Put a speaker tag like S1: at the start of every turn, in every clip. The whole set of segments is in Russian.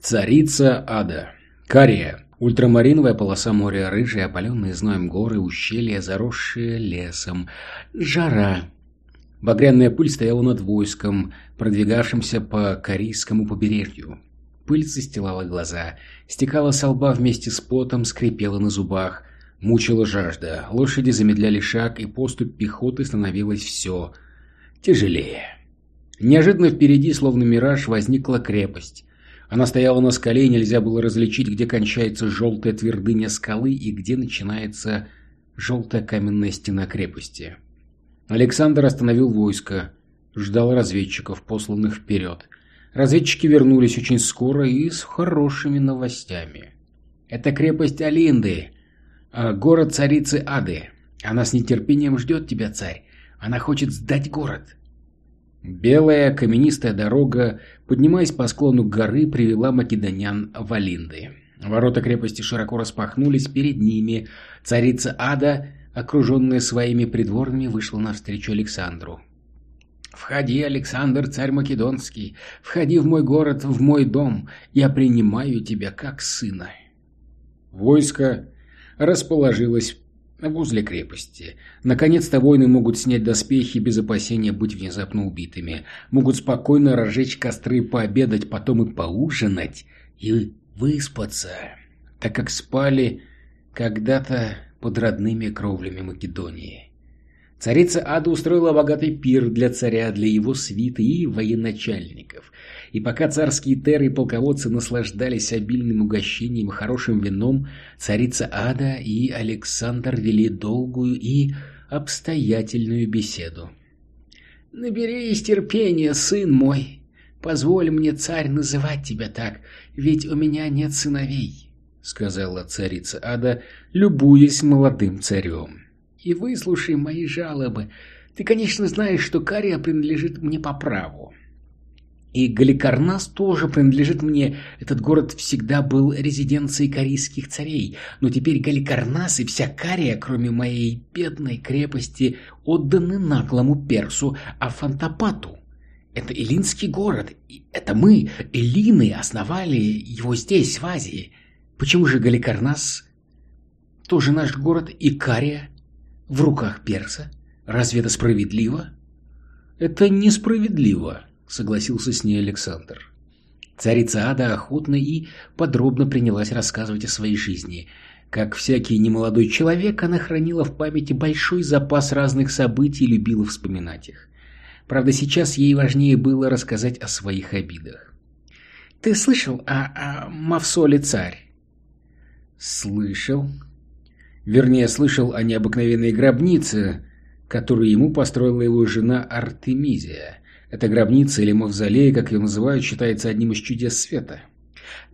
S1: Царица ада. Кария. Ультрамариновая полоса моря, рыжие, опаленные зноем горы, ущелья, заросшие лесом. Жара. Багряная пыль стояла над войском, продвигавшимся по Корейскому побережью. Пыль застилала глаза, стекала со лба вместе с потом, скрипела на зубах. Мучила жажда, лошади замедляли шаг, и поступь пехоты становилась все тяжелее. Неожиданно впереди, словно мираж, возникла крепость. Она стояла на скале, и нельзя было различить, где кончается желтая твердыня скалы и где начинается желтая каменная стена крепости. Александр остановил войско, ждал разведчиков, посланных вперед. Разведчики вернулись очень скоро и с хорошими новостями. «Это крепость Алинды, а город царицы Ады. Она с нетерпением ждет тебя, царь. Она хочет сдать город». Белая каменистая дорога, поднимаясь по склону горы, привела македонян в Алинды. Ворота крепости широко распахнулись перед ними. Царица Ада, окруженная своими придворными, вышла навстречу Александру. «Входи, Александр, царь Македонский, входи в мой город, в мой дом, я принимаю тебя как сына». Войско расположилось возле крепости. Наконец-то воины могут снять доспехи без опасения быть внезапно убитыми. Могут спокойно разжечь костры, пообедать, потом и поужинать, и выспаться, так как спали когда-то под родными кровлями Македонии. Царица Ада устроила богатый пир для царя, для его свиты и военачальников. И пока царские теры и полководцы наслаждались обильным угощением и хорошим вином, царица Ада и Александр вели долгую и обстоятельную беседу. «Наберись терпения, сын мой. Позволь мне, царь, называть тебя так, ведь у меня нет сыновей», — сказала царица Ада, любуясь молодым царем и выслушай мои жалобы. Ты, конечно, знаешь, что Кария принадлежит мне по праву. И Галикарнас тоже принадлежит мне. Этот город всегда был резиденцией корейских царей. Но теперь Галикарнас и вся Кария, кроме моей бедной крепости, отданы наглому персу Афантапату. Это Элинский город. И это мы, Элины, основали его здесь, в Азии. Почему же Галикарнас тоже наш город и Кария в руках перса? Разве это справедливо? Это несправедливо, согласился с ней Александр. Царица Ада охотно и подробно принялась рассказывать о своей жизни. Как всякий немолодой человек, она хранила в памяти большой запас разных событий и любила вспоминать их. Правда, сейчас ей важнее было рассказать о своих обидах. «Ты слышал о, о Мавсоле царь?» «Слышал», Вернее, слышал о необыкновенной гробнице, которую ему построила его жена Артемизия. Эта гробница или мавзолей, как ее называют, считается одним из чудес света.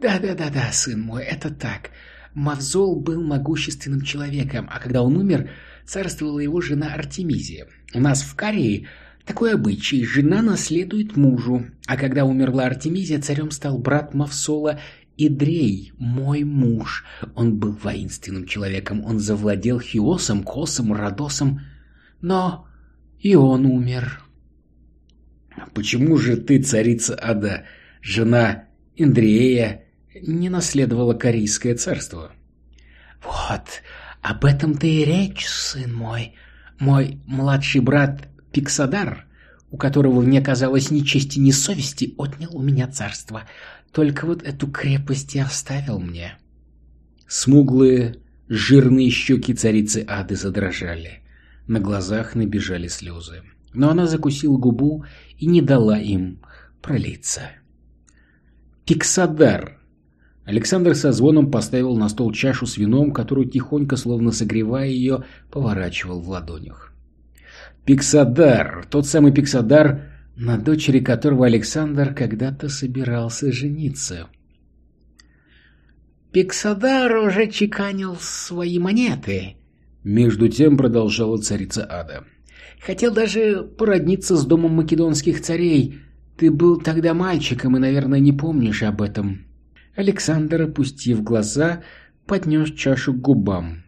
S1: «Да-да-да-да, сын мой, это так. Мавзол был могущественным человеком, а когда он умер, царствовала его жена Артемизия. У нас в Корее такой обычай – жена наследует мужу, а когда умерла Артемизия, царем стал брат Мавсола Идрей, мой муж. Он был воинственным человеком, он завладел Хиосом, Косом, Родосом, но и он умер. Почему же ты, царица Ада, жена Индрея, не наследовала Корейское царство? Вот, об этом-то и речь, сын мой. Мой младший брат Пиксадар, у которого не оказалось ни чести, ни совести, отнял у меня царство. Только вот эту крепость и оставил мне. Смуглые, жирные щеки царицы Ады задрожали. На глазах набежали слезы. Но она закусила губу и не дала им пролиться. «Пиксадар!» Александр со звоном поставил на стол чашу с вином, которую тихонько, словно согревая ее, поворачивал в ладонях. «Пиксадар! Тот самый Пиксадар, на дочери которого Александр когда-то собирался жениться. «Пиксадар уже чеканил свои монеты», — между тем продолжала царица Ада. «Хотел даже породниться с домом македонских царей. Ты был тогда мальчиком и, наверное, не помнишь об этом». Александр, опустив глаза, поднес чашу к губам.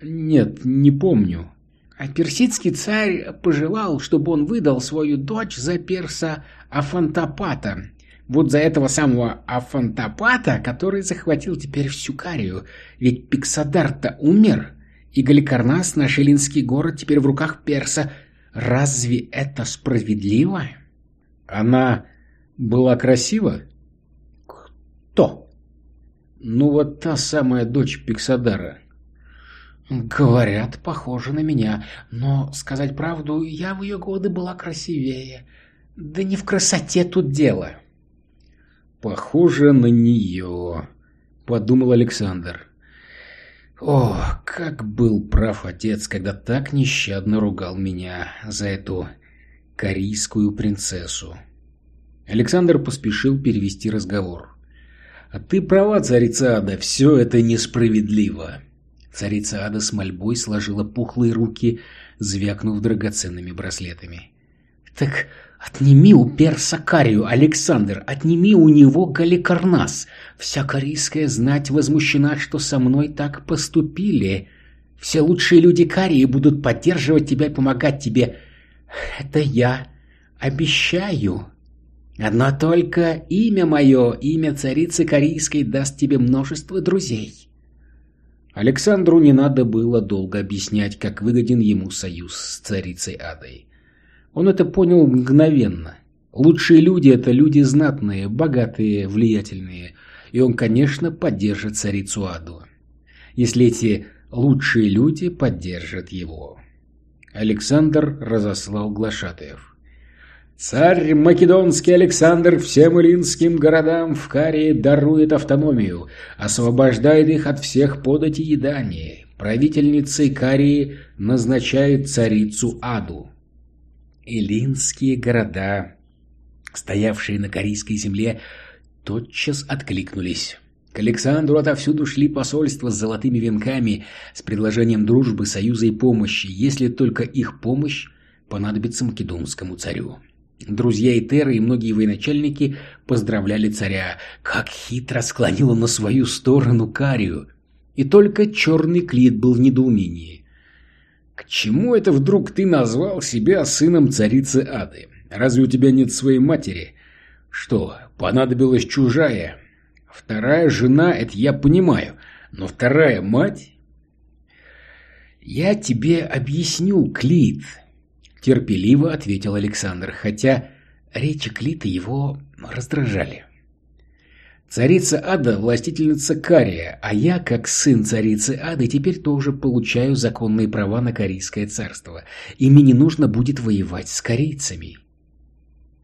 S1: «Нет, не помню», а персидский царь пожелал, чтобы он выдал свою дочь за перса Афантапата. Вот за этого самого Афантапата, который захватил теперь всю Карию. Ведь Пиксадар-то умер, и Галикарнас, наш эллинский город, теперь в руках перса. Разве это справедливо? Она была красива? Кто? Ну вот та самая дочь Пиксадара. Говорят, похожа на меня, но, сказать правду, я в ее годы была красивее. Да не в красоте тут дело. Похоже на нее, подумал Александр. О, как был прав отец, когда так нещадно ругал меня за эту корейскую принцессу. Александр поспешил перевести разговор. «А ты права, царица Ада, все это несправедливо. Царица Ада с мольбой сложила пухлые руки, звякнув драгоценными браслетами. «Так отними у перса Карию, Александр, отними у него Галикарнас. Вся корейская знать возмущена, что со мной так поступили. Все лучшие люди Карии будут поддерживать тебя и помогать тебе. Это я обещаю». Одно только имя мое, имя царицы Корейской даст тебе множество друзей. Александру не надо было долго объяснять, как выгоден ему союз с царицей Адой. Он это понял мгновенно. Лучшие люди – это люди знатные, богатые, влиятельные, и он, конечно, поддержит царицу Аду, если эти лучшие люди поддержат его. Александр разослал глашатаев. Царь Македонский Александр всем илинским городам в Карии дарует автономию, освобождает их от всех подати и дани. Правительницей Карии назначает царицу Аду. Илинские города, стоявшие на корейской земле, тотчас откликнулись. К Александру отовсюду шли посольства с золотыми венками, с предложением дружбы, союза и помощи, если только их помощь понадобится македонскому царю. Друзья Итеры и многие военачальники поздравляли царя, как хитро склонила на свою сторону Карию. И только черный клит был в недоумении. «К чему это вдруг ты назвал себя сыном царицы Ады? Разве у тебя нет своей матери? Что, понадобилась чужая? Вторая жена, это я понимаю, но вторая мать...» «Я тебе объясню, Клит», терпеливо ответил Александр, хотя речи Клита его раздражали. Царица Ада – властительница Кария, а я, как сын царицы Ады, теперь тоже получаю законные права на Корейское царство, и мне не нужно будет воевать с корейцами.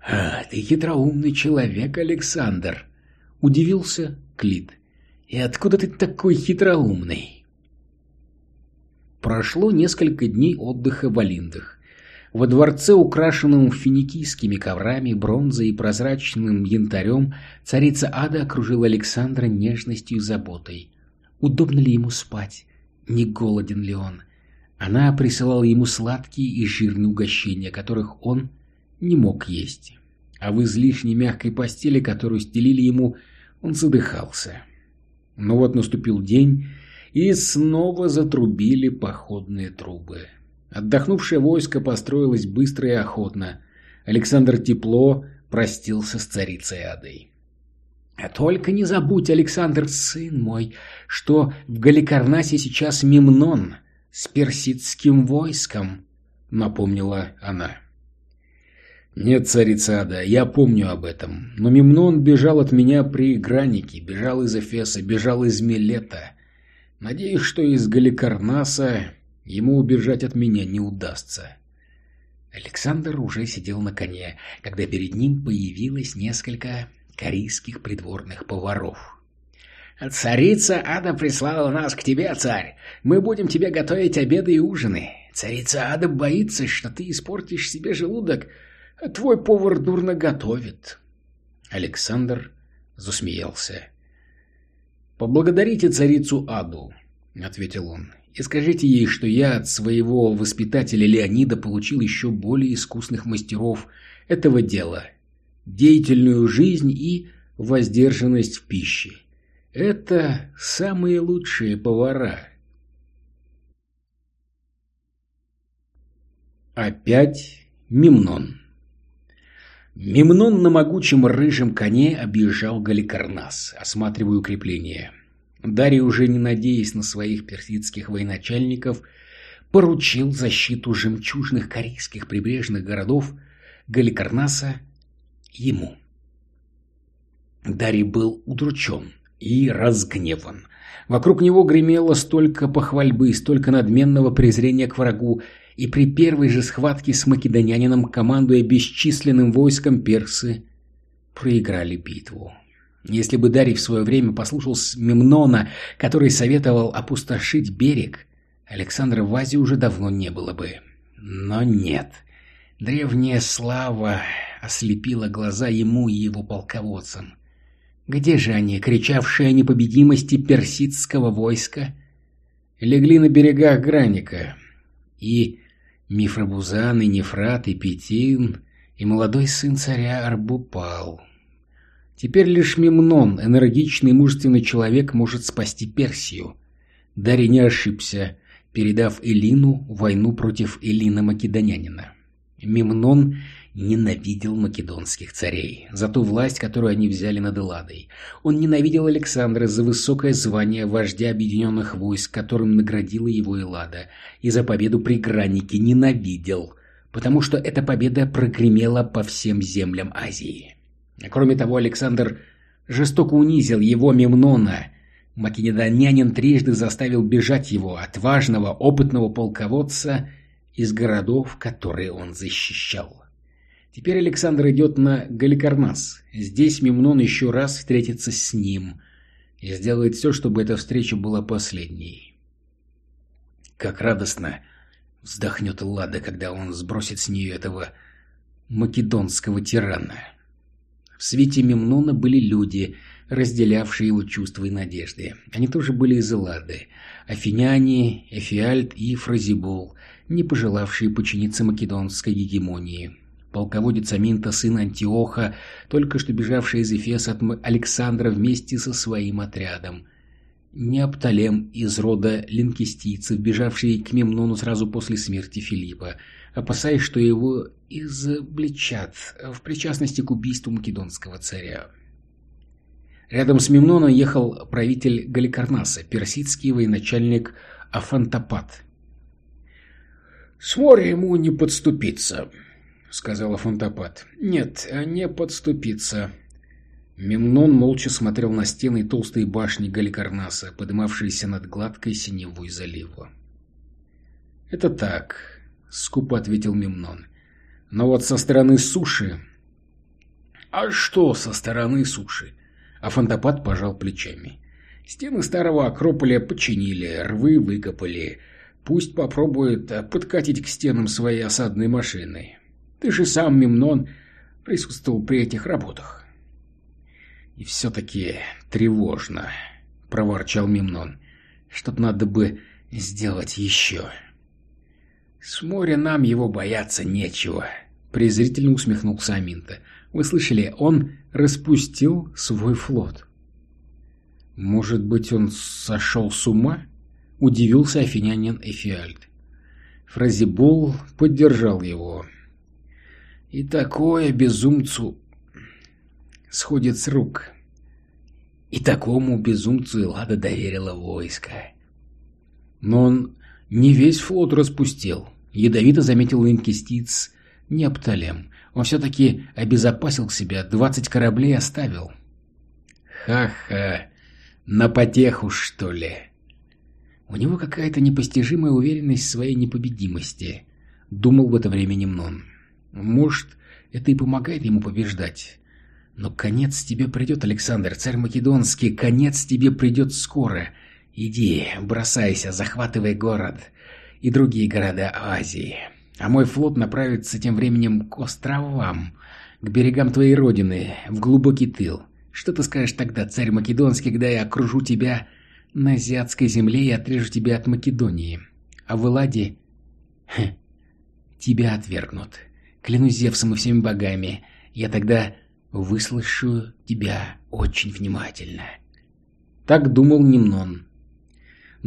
S1: «А, ты хитроумный человек, Александр!» – удивился Клит. «И откуда ты такой хитроумный?» Прошло несколько дней отдыха в Алиндах. Во дворце, украшенном финикийскими коврами, бронзой и прозрачным янтарем, царица Ада окружила Александра нежностью и заботой. Удобно ли ему спать? Не голоден ли он? Она присылала ему сладкие и жирные угощения, которых он не мог есть. А в излишне мягкой постели, которую стелили ему, он задыхался. Но вот наступил день, и снова затрубили походные трубы. Отдохнувшее войско построилось быстро и охотно. Александр тепло простился с царицей Адой. «А только не забудь, Александр, сын мой, что в Галикарнасе сейчас Мемнон с персидским войском», — напомнила она. «Нет, царица Ада, я помню об этом. Но Мемнон бежал от меня при Гранике, бежал из Эфеса, бежал из Милета. Надеюсь, что из Галикарнаса Ему убежать от меня не удастся. Александр уже сидел на коне, когда перед ним появилось несколько корейских придворных поваров. «Царица Ада прислала нас к тебе, царь. Мы будем тебе готовить обеды и ужины. Царица Ада боится, что ты испортишь себе желудок, твой повар дурно готовит». Александр засмеялся. «Поблагодарите царицу Аду», — ответил он и скажите ей, что я от своего воспитателя Леонида получил еще более искусных мастеров этого дела. Деятельную жизнь и воздержанность в пище. Это самые лучшие повара. Опять Мемнон. Мемнон на могучем рыжем коне объезжал Галикарнас, осматривая укрепления. Дарий, уже не надеясь на своих персидских военачальников, поручил защиту жемчужных корейских прибрежных городов Галикарнаса ему. Дарий был удручен и разгневан. Вокруг него гремело столько похвальбы, столько надменного презрения к врагу, и при первой же схватке с македонянином, командуя бесчисленным войском, персы проиграли битву. Если бы Дарий в свое время послушал Мемнона, который советовал опустошить берег, Александра в Азии уже давно не было бы. Но нет. Древняя слава ослепила глаза ему и его полководцам. Где же они, кричавшие о непобедимости персидского войска? Легли на берегах Граника. И Мифрабузан, и Нефрат, и Петин, и молодой сын царя Арбупал. Теперь лишь Мемнон, энергичный и мужественный человек, может спасти Персию. Дарий не ошибся, передав Элину войну против Элина Македонянина. Мемнон ненавидел македонских царей за ту власть, которую они взяли над Элладой. Он ненавидел Александра за высокое звание вождя объединенных войск, которым наградила его Эллада, и за победу при Гранике ненавидел, потому что эта победа прогремела по всем землям Азии. Кроме того, Александр жестоко унизил его Мемнона. Македонянин трижды заставил бежать его, отважного, опытного полководца, из городов, которые он защищал. Теперь Александр идет на Галикарнас. Здесь Мемнон еще раз встретится с ним и сделает все, чтобы эта встреча была последней. Как радостно вздохнет Лада, когда он сбросит с нее этого македонского тирана. В свете Мемнона были люди, разделявшие его чувства и надежды. Они тоже были из Эллады. Афиняне, Эфиальт и Фразибул, не пожелавшие подчиниться македонской гегемонии полководец Аминта, сын Антиоха, только что бежавший из Эфеса от Александра вместе со своим отрядом. Неопталем из рода линкистийцев, бежавший к Мемнону сразу после смерти Филиппа, опасаясь, что его изобличат в причастности к убийству македонского царя. Рядом с Мемноном ехал правитель Галикарнаса, персидский военачальник Афантапат. «С моря ему не подступиться», — сказала Фонтопад. «Нет, не подступиться». Мемнон молча смотрел на стены и толстые башни Галикарнаса, поднимавшиеся над гладкой синевой залива. «Это так», — скупо ответил Мемнон. «Но вот со стороны суши...» «А что со стороны суши?» А Фантопад пожал плечами. «Стены старого Акрополя починили, рвы выкопали. Пусть попробует подкатить к стенам своей осадной машины. Ты же сам, Мемнон, присутствовал при этих работах. И все-таки тревожно, проворчал Мемнон. Что-то надо бы сделать еще. С моря нам его бояться нечего, презрительно усмехнулся Аминта. Вы слышали, он распустил свой флот. Может быть, он сошел с ума? Удивился афинянин Эфиальд. Фразибул поддержал его. И такое безумцу сходит с рук. И такому безумцу Эллада доверила войско. Но он не весь флот распустил. Ядовито заметил инкистиц Непталем. Он все-таки обезопасил себя, двадцать кораблей оставил. Ха-ха, на потеху, что ли? У него какая-то непостижимая уверенность в своей непобедимости, думал в это время Немнон. Может, это и помогает ему побеждать. Но конец тебе придет, Александр, царь Македонский, конец тебе придет скоро. Иди, бросайся, захватывай город и другие города Азии. А мой флот направится тем временем к островам, к берегам твоей родины, в глубокий тыл. Что ты скажешь тогда, царь Македонский, когда я окружу тебя на азиатской земле и отрежу тебя от Македонии? А в Эладе... Тебя отвергнут. Клянусь Зевсом и всеми богами, я тогда выслушаю тебя очень внимательно. Так думал Нимнон.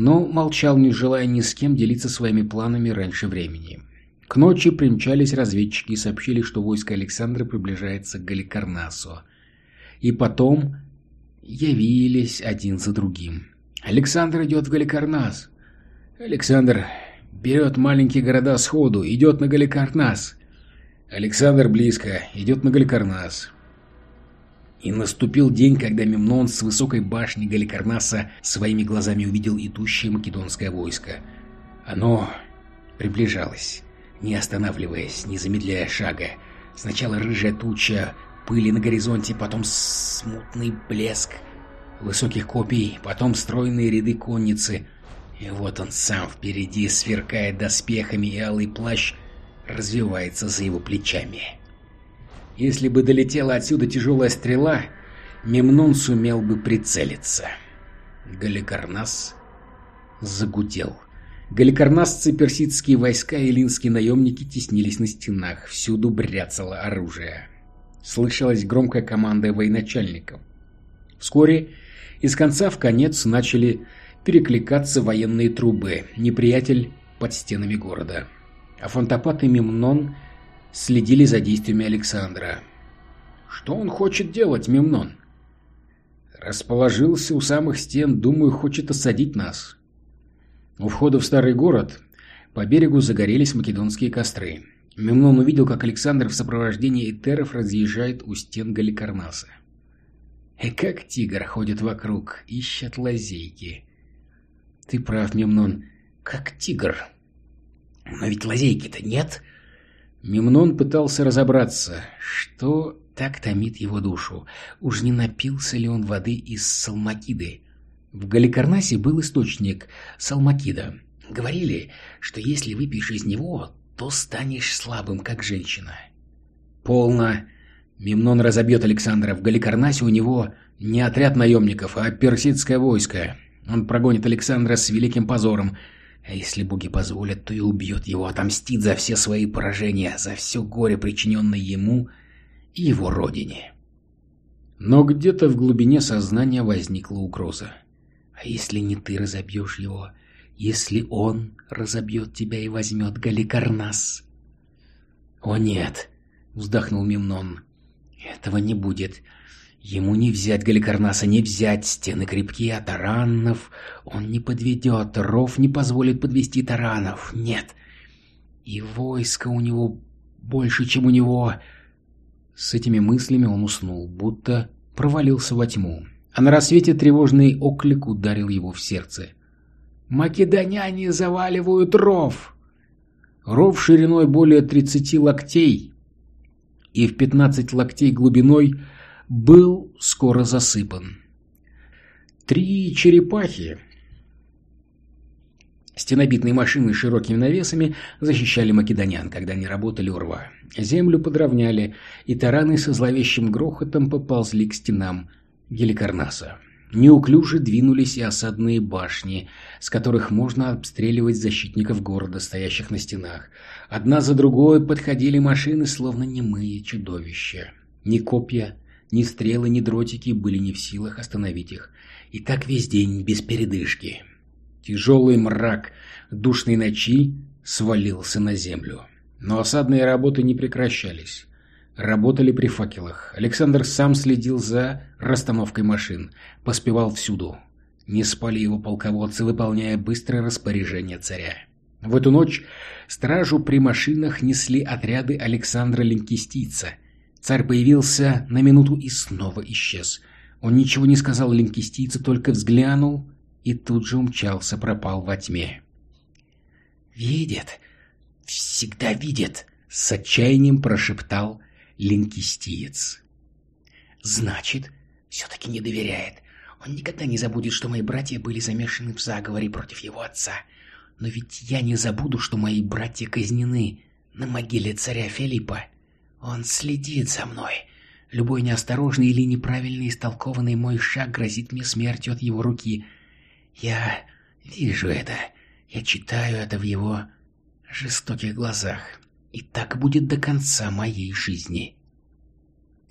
S1: Но молчал, не желая ни с кем делиться своими планами раньше времени. К ночи примчались разведчики и сообщили, что войско Александра приближается к Галикарнасу. И потом явились один за другим. «Александр идет в Галикарнас!» «Александр берет маленькие города сходу, идет на Галикарнас!» «Александр близко, идет на Галикарнас!» И наступил день, когда Мемнон с высокой башни Галикарнаса своими глазами увидел идущее македонское войско. Оно приближалось не останавливаясь, не замедляя шага. Сначала рыжая туча пыли на горизонте, потом смутный блеск высоких копий, потом стройные ряды конницы. И вот он сам впереди, сверкает доспехами, и алый плащ развивается за его плечами. Если бы долетела отсюда тяжелая стрела, Мемнон сумел бы прицелиться. Галикарнас загудел. Галикарнасцы, персидские войска и линские наемники теснились на стенах, всюду бряцало оружие. Слышалась громкая команда военачальников. Вскоре из конца в конец начали перекликаться военные трубы, неприятель под стенами города. А фантопат и Мемнон следили за действиями Александра. «Что он хочет делать, Мемнон?» «Расположился у самых стен, думаю, хочет осадить нас», у входа в старый город по берегу загорелись македонские костры. Мемнон увидел, как Александр в сопровождении этеров разъезжает у стен Галикарнаса. И как тигр ходит вокруг, ищет лазейки. Ты прав, Мемнон, как тигр. Но ведь лазейки-то нет. Мемнон пытался разобраться, что так томит его душу. Уж не напился ли он воды из Салмакиды? В Галикарнасе был источник салмакида. Говорили, что если выпьешь из него, то станешь слабым, как женщина. Полно. Мемнон разобьет Александра. В Галикарнасе у него не отряд наемников, а персидское войско. Он прогонит Александра с великим позором. А если боги позволят, то и убьет его, отомстит за все свои поражения, за все горе, причиненное ему и его родине. Но где-то в глубине сознания возникла угроза. А если не ты разобьешь его? Если он разобьет тебя и возьмет Галикарнас? О нет, вздохнул Мемнон. Этого не будет. Ему не взять Галикарнаса, не взять. Стены крепкие, а таранов он не подведет. Ров не позволит подвести таранов. Нет. И войско у него больше, чем у него. С этими мыслями он уснул, будто провалился во тьму а на рассвете тревожный оклик ударил его в сердце. «Македоняне заваливают ров!» Ров шириной более 30 локтей и в 15 локтей глубиной был скоро засыпан. Три черепахи, стенобитные машины с широкими навесами, защищали македонян, когда они работали у рва. Землю подровняли, и тараны со зловещим грохотом поползли к стенам, Геликарнаса. Неуклюже двинулись и осадные башни, с которых можно обстреливать защитников города, стоящих на стенах. Одна за другой подходили машины, словно немые чудовища. Ни копья, ни стрелы, ни дротики были не в силах остановить их. И так весь день без передышки. Тяжелый мрак душной ночи свалился на землю. Но осадные работы не прекращались работали при факелах. Александр сам следил за расстановкой машин, поспевал всюду. Не спали его полководцы, выполняя быстрое распоряжение царя. В эту ночь стражу при машинах несли отряды Александра Линкистийца. Царь появился на минуту и снова исчез. Он ничего не сказал линкистийцу, только взглянул и тут же умчался, пропал во тьме. «Видит, всегда видит», — с отчаянием прошептал линкистиец. Значит, все-таки не доверяет. Он никогда не забудет, что мои братья были замешаны в заговоре против его отца. Но ведь я не забуду, что мои братья казнены на могиле царя Филиппа. Он следит за мной. Любой неосторожный или неправильно истолкованный мой шаг грозит мне смертью от его руки. Я вижу это. Я читаю это в его жестоких глазах. И так будет до конца моей жизни.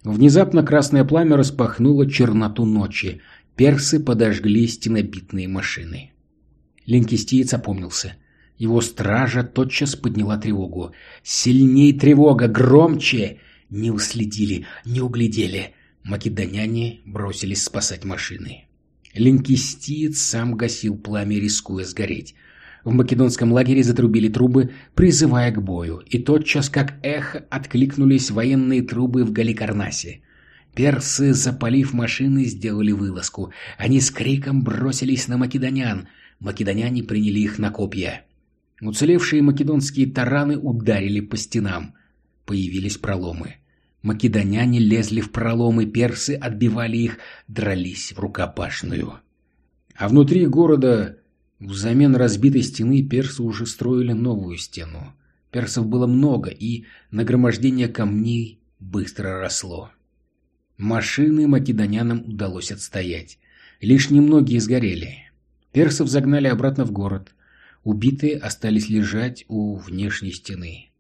S1: Внезапно красное пламя распахнуло черноту ночи. Персы подожгли стенобитные машины. Линкистиец опомнился. Его стража тотчас подняла тревогу. «Сильней тревога! Громче!» Не уследили, не углядели. Македоняне бросились спасать машины. Линкистиец сам гасил пламя, рискуя сгореть. В македонском лагере затрубили трубы, призывая к бою, и тотчас, как эхо, откликнулись военные трубы в Галикарнасе. Персы, запалив машины, сделали вылазку. Они с криком бросились на македонян. Македоняне приняли их на копья. Уцелевшие македонские тараны ударили по стенам. Появились проломы. Македоняне лезли в проломы, персы отбивали их, дрались в рукопашную. А внутри города Взамен разбитой стены персы уже строили новую стену. Персов было много, и нагромождение камней быстро росло. Машины македонянам удалось отстоять. Лишь немногие сгорели. Персов загнали обратно в город. Убитые остались лежать у внешней стены.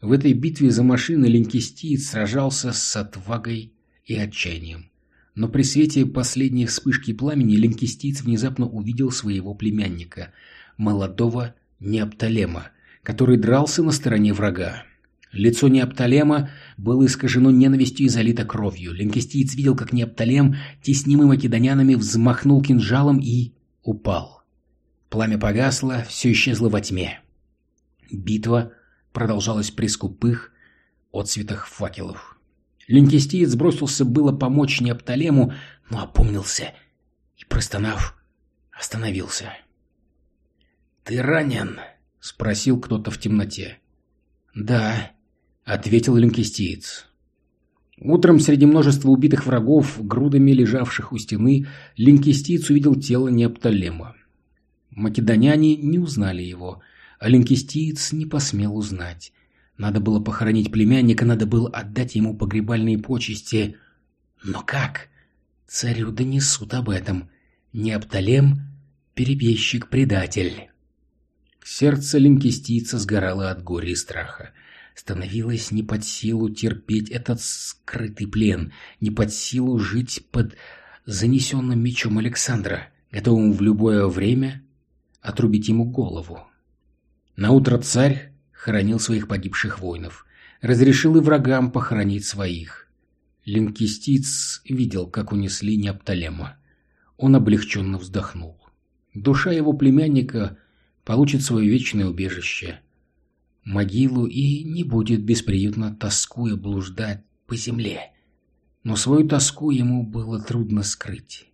S1: В этой битве за машины Линкистиец сражался с отвагой и отчаянием. Но при свете последней вспышки пламени линкистиец внезапно увидел своего племянника, молодого Неопталема, который дрался на стороне врага. Лицо Неопталема было искажено ненавистью и залито кровью. Линкистиец видел, как Неопталем, теснимый македонянами, взмахнул кинжалом и упал. Пламя погасло, все исчезло во тьме. Битва продолжалась при скупых отцветах факелов. Линкистиец бросился было помочь Неопталему, но опомнился и, простонав, остановился. «Ты ранен?» — спросил кто-то в темноте. «Да», — ответил линкистиец. Утром среди множества убитых врагов, грудами лежавших у стены, линкистиец увидел тело Неопталема. Македоняне не узнали его, а линкистиец не посмел узнать. Надо было похоронить племянника, надо было отдать ему погребальные почести. Но как? Царю донесут об этом. Неопталем — перебежчик-предатель. Сердце линкистийца сгорало от горя и страха. Становилось не под силу терпеть этот скрытый плен, не под силу жить под занесенным мечом Александра, готовым в любое время отрубить ему голову. Наутро царь хоронил своих погибших воинов. Разрешил и врагам похоронить своих. Линкистиц видел, как унесли Неопталема. Он облегченно вздохнул. Душа его племянника получит свое вечное убежище. Могилу и не будет бесприютно тоскуя блуждать по земле. Но свою тоску ему было трудно скрыть.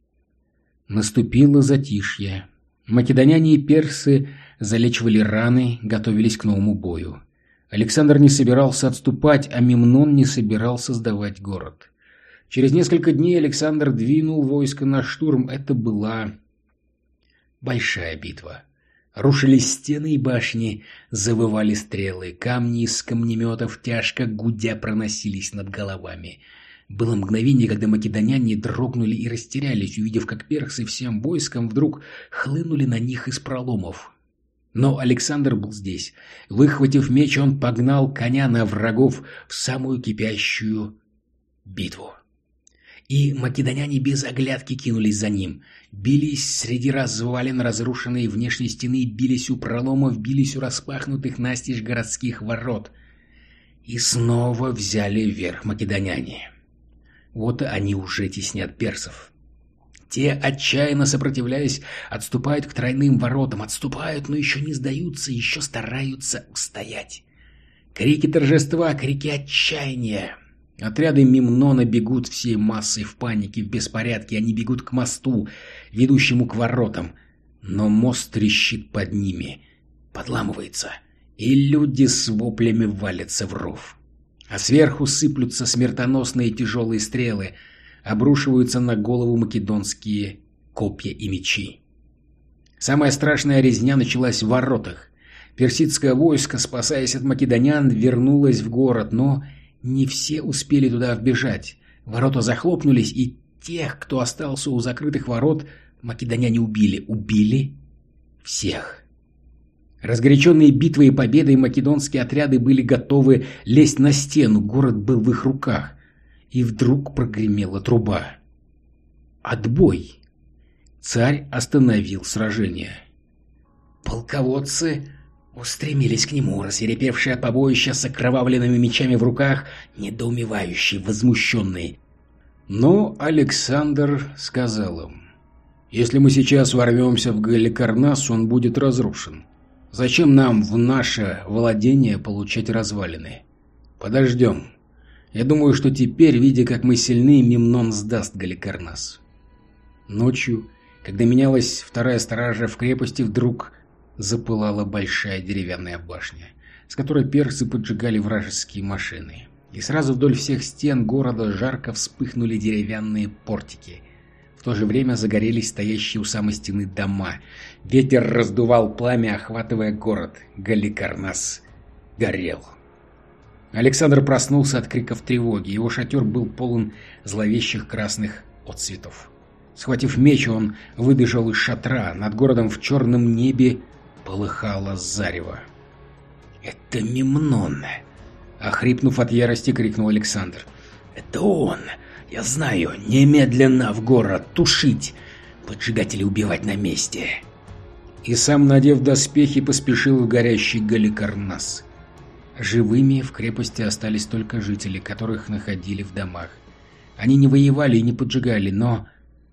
S1: Наступило затишье. Македоняне и персы залечивали раны, готовились к новому бою. Александр не собирался отступать, а Мемнон не собирался сдавать город. Через несколько дней Александр двинул войско на штурм. Это была большая битва. Рушились стены и башни, завывали стрелы, камни из камнеметов тяжко гудя проносились над головами. Было мгновение, когда македоняне дрогнули и растерялись, увидев, как персы всем войском вдруг хлынули на них из проломов. Но Александр был здесь. Выхватив меч, он погнал коня на врагов в самую кипящую битву. И македоняне без оглядки кинулись за ним. Бились среди развалин разрушенной внешней стены, бились у проломов, бились у распахнутых настежь городских ворот. И снова взяли вверх македоняне. Вот они уже теснят персов. Те, отчаянно сопротивляясь, отступают к тройным воротам, отступают, но еще не сдаются, еще стараются устоять. Крики торжества, крики отчаяния. Отряды Мимнона бегут всей массой в панике, в беспорядке. Они бегут к мосту, ведущему к воротам. Но мост трещит под ними, подламывается, и люди с воплями валятся в ров. А сверху сыплются смертоносные тяжелые стрелы — обрушиваются на голову македонские копья и мечи. Самая страшная резня началась в воротах. Персидское войско, спасаясь от македонян, вернулось в город, но не все успели туда вбежать. Ворота захлопнулись, и тех, кто остался у закрытых ворот, македоняне убили. Убили всех. Разгоряченные битвой и победой македонские отряды были готовы лезть на стену, город был в их руках и вдруг прогремела труба. Отбой! Царь остановил сражение. Полководцы устремились к нему, рассерепевшие от побоища с окровавленными мечами в руках, недоумевающие, возмущенные. Но Александр сказал им, «Если мы сейчас ворвемся в Галикарнас, он будет разрушен. Зачем нам в наше владение получать развалины? Подождем. Я думаю, что теперь, видя, как мы сильны, Мемнон сдаст Галикарнас». Ночью, когда менялась вторая стража в крепости, вдруг запылала большая деревянная башня, с которой персы поджигали вражеские машины. И сразу вдоль всех стен города жарко вспыхнули деревянные портики. В то же время загорелись стоящие у самой стены дома. Ветер раздувал пламя, охватывая город. Галикарнас горел. Александр проснулся от криков тревоги. Его шатер был полон зловещих красных отцветов. Схватив меч, он выбежал из шатра. Над городом в черном небе полыхало зарево. «Это Мемнон!» Охрипнув от ярости, крикнул Александр. «Это он! Я знаю! Немедленно в город! Тушить! Поджигателей убивать на месте!» И сам, надев доспехи, поспешил в горящий Галикарнас. Живыми в крепости остались только жители, которых находили в домах. Они не воевали и не поджигали, но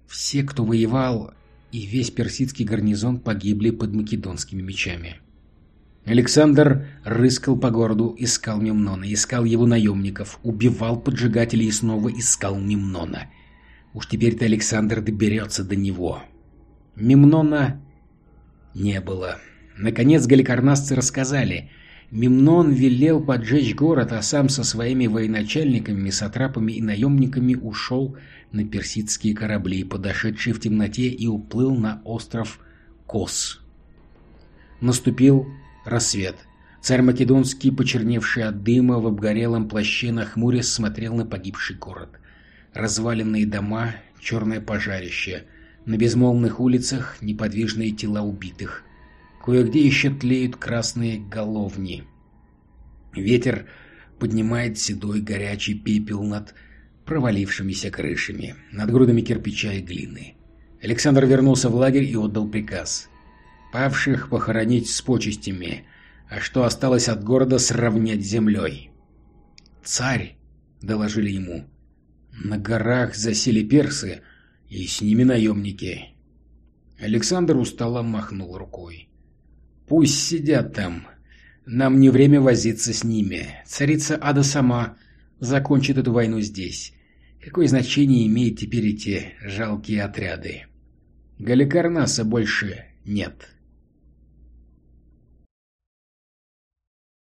S1: все, кто воевал, и весь персидский гарнизон погибли под македонскими мечами. Александр рыскал по городу, искал Мемнона, искал его наемников, убивал поджигателей и снова искал Мемнона. Уж теперь-то Александр доберется до него. Мемнона не было. Наконец галикарнасцы рассказали. Мемнон велел поджечь город, а сам со своими военачальниками, сатрапами и наемниками ушел на персидские корабли, подошедшие в темноте, и уплыл на остров Кос. Наступил рассвет. Царь Македонский, почерневший от дыма в обгорелом плаще, нахмурясь смотрел на погибший город. Разваленные дома, черное пожарище. На безмолвных улицах неподвижные тела убитых. Кое-где еще тлеют красные головни. Ветер поднимает седой горячий пепел над провалившимися крышами, над грудами кирпича и глины. Александр вернулся в лагерь и отдал приказ. Павших похоронить с почестями, а что осталось от города сравнять с землей. «Царь!» — доложили ему. «На горах засели персы, и с ними наемники». Александр устало махнул рукой. «Пусть сидят там. Нам не время возиться с ними. Царица Ада сама закончит эту войну здесь. Какое значение имеют теперь эти жалкие отряды? Галикарнаса больше нет.